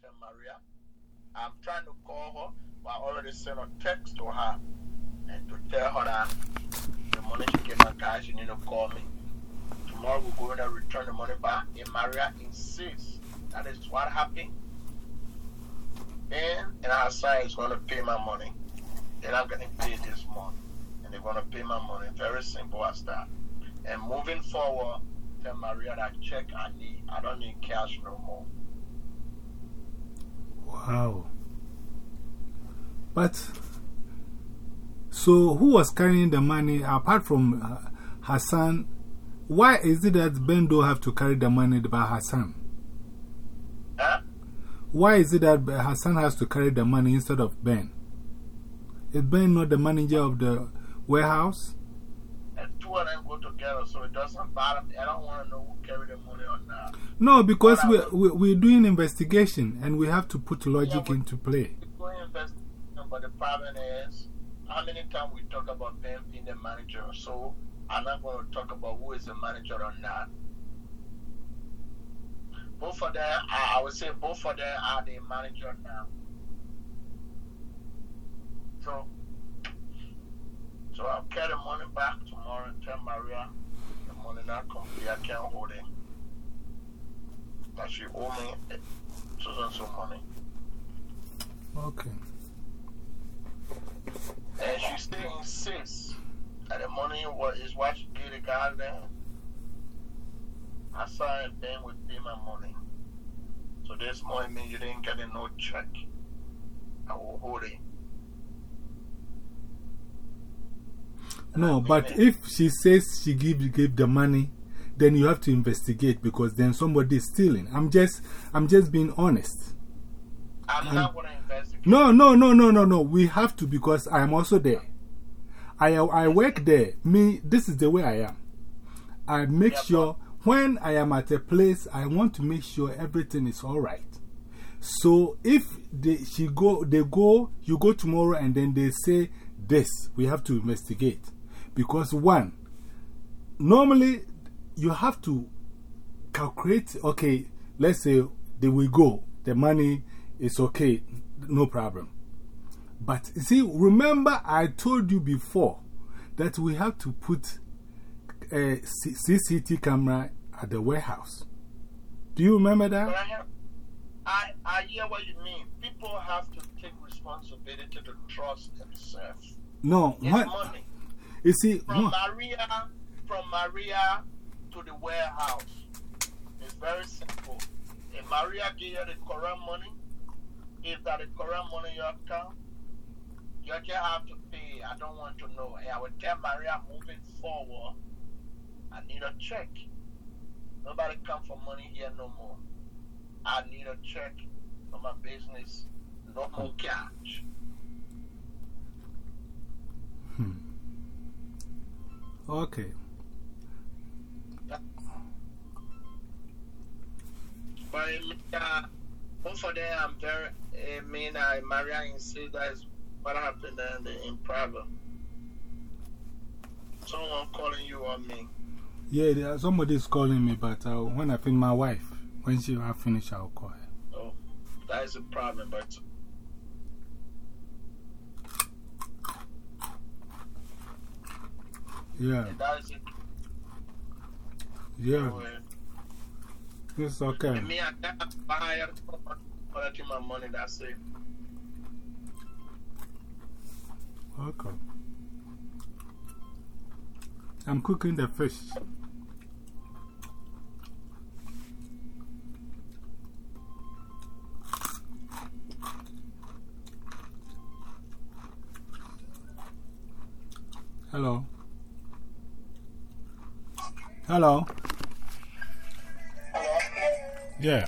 tell uh, Maria. I'm trying to call her, but I already sent a text to her and to tell her that the money she gave my guy, she need to call me. Tomorrow we're going to return the money back. And Maria insists that is what happened. And and our son is going to pay my money. They're not to pay this month. And they're going to pay my money. Very simple as that. And moving forward, tell Maria that check I need. I don't need cash no more. Wow. But, so who was carrying the money apart from uh, Hassan? Why is it that Ben don't have to carry the money by Hassan? Huh? Why is it that Hassan has to carry the money instead of Ben? Is Ben not the manager of the warehouse? And two of them go together, so it doesn't bother me. I don't want to know who carried the money or not. No, because we, we, we're doing investigation and we have to put logic Yeah, into play. We're going to invest, but the problem is, how many times we talk about them being the manager? So I'm not going to talk about who is the manager or not. Both of them, I, I would say both of them are the manager now. So, so I'll carry the money back tomorrow and tell Maria the money not complete. I can't hold it. That she owe me so and so money. Okay. And she still insists that the money is what she gave the guy there. Hassan and Ben would pay my money. So this money means you didn't get a no check. I will hold it. No, but if she says she give, gave the money, then you have to investigate because then somebody is stealing. I'm just, I'm just being honest. I'm not going to investigate. No, no, no, no, no, no. We have to because I am also there. I, I work there. Me, this is the way I am. I make Yeah, sure when I am at a place, I want to make sure everything is all right. So if they, she go, they go, you go tomorrow and then they say this, we have to investigate. Because one, normally you have to calculate, okay, let's say they will go, the money is okay, no problem. But see, remember I told you before that we have to put a CCTV camera at the warehouse. Do you remember that? I, have, I, I hear what you mean. People have to take responsibility to trust themselves. No, It's what, money. You see, From no, Maria, from Maria to the warehouse. It's very simple. If Maria give you the correct money, if that the correct money in your account, you just have to pay. I don't want to know. And I will tell Maria moving forward, I need a check. Nobody come for money here no more. I need a check for my business. No more cash. Okay. But uh, both of them, I'm very, I mean, I Maria insist that is what happened in the private. Someone calling you on me. Yeah, there- somebody is calling me, but uh, when I finish my wife, when she have finished, I'll call her. Oh, that is a problem, but Yeah, that is it. yeah, So, uh, it's okay. me, I can't buy collecting my money. That's it. Okay. I'm cooking the fish. Hello. Hello. Yeah.